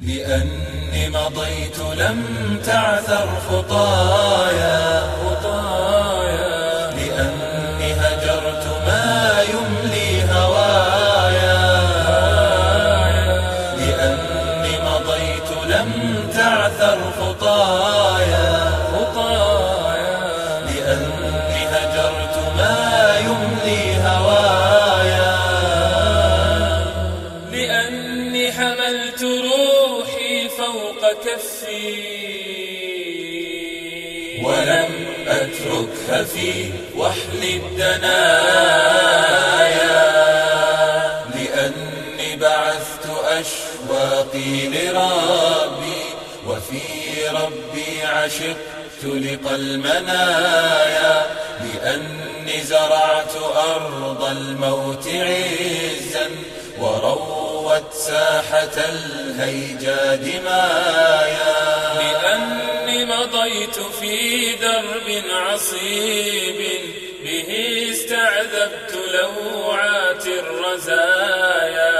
لأني مضيت لم تعثر خطايا. حملت روحي فوق كفي. ولم أتركها في وحل الدنايا. لأني بعثت أشواقي لربي وفي ربي عشقت لقى المنايا. لأني زرعت أرض الموت عزا وروت ساحة الهيجا دمايا لأني مضيت في درب عصيب به استعذبت لوعات الرزايا.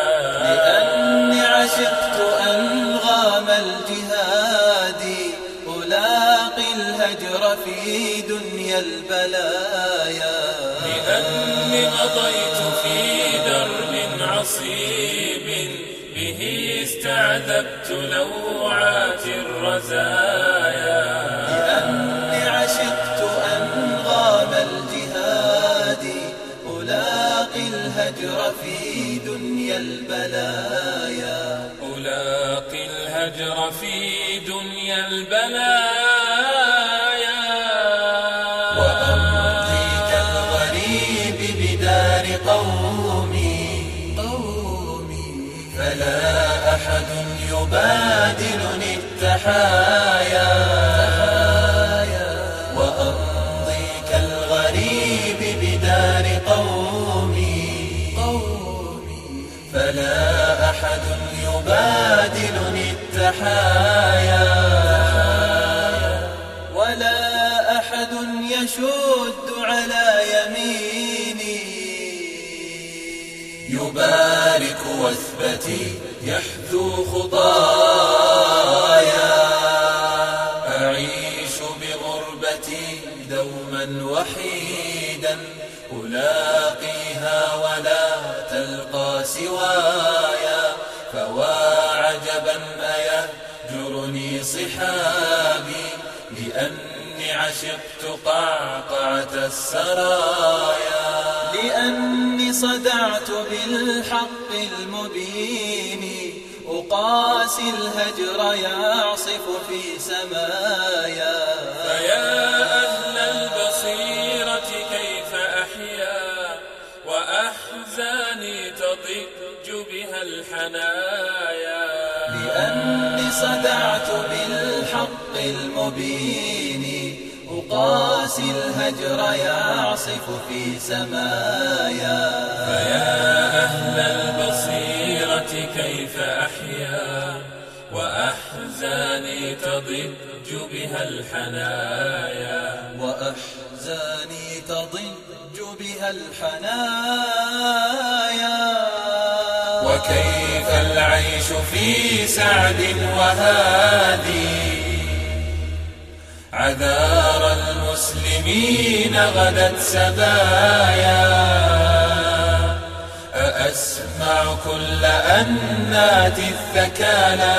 لأني عشقت أنغام الجهاد ألاقي الهجر في دنيا البلايا. لأني مضيت في درب عصيب به استعذبت لوعات الرزايا. لأني عشقت أنغام الجهاد ألاقي الهجر في دنيا البلايا. ألاقي الهجر في دنيا البلايا. فلا أحد يبادلني التحايا. وأمضي كالغريب بدار قومي. فلا أحد يبادلني التحايا. ولا أحد يشد على يبارك وثبتي يحذو خطايا. أعيش بغربتي دوما وحيدا ألاقيها ولا تلقى سوايا. فوا عجبا أيهجرني صحابي عشقت قعقعة السرايا. لأني صدعت بالحق المبين. أقاسي الهجر يعصف في سمايا. فيا أهل البصيرة كيف أحيا؟ وأحزاني تضج بها الحنايا. لأني صدعت بالحق المبين. أقاسي الهجر يعصف في سمايا. فيا أهل البصيرة كيف أحيا؟ وأحزاني تضج بها الحنايا. وأحزاني تضج بها الحنايا. وكيف العيش في سعد وهادي؟ عذار المسلمين غدت سبايا. أأسمع كل أنات الثكالى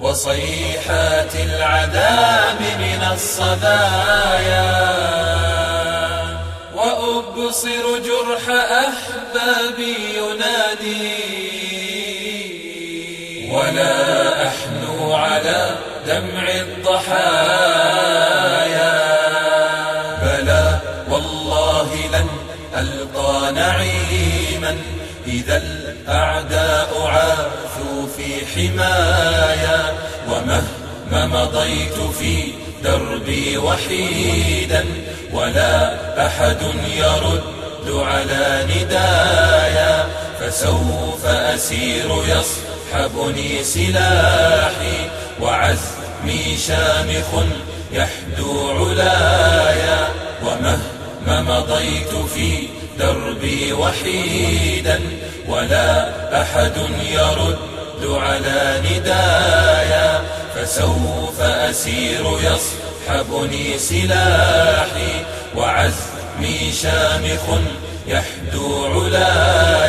وصيحات العذاب من الصدايا وأبصر جرح أحبابي ينادي. ولا إذا الأعداء عاثوا في حمايا ومهما مضيت في دربي وحيدا ولا أحد يرد على ندايا فسوف أسير يصحبني سلاحي وعزمي شامخ يحدو علايا ومهما مضيت في دربي وحيدا ولا أحد يرد على ندايا فسوف أسير يصحبني سلاحي وعزمي شامخ يحدو علاي.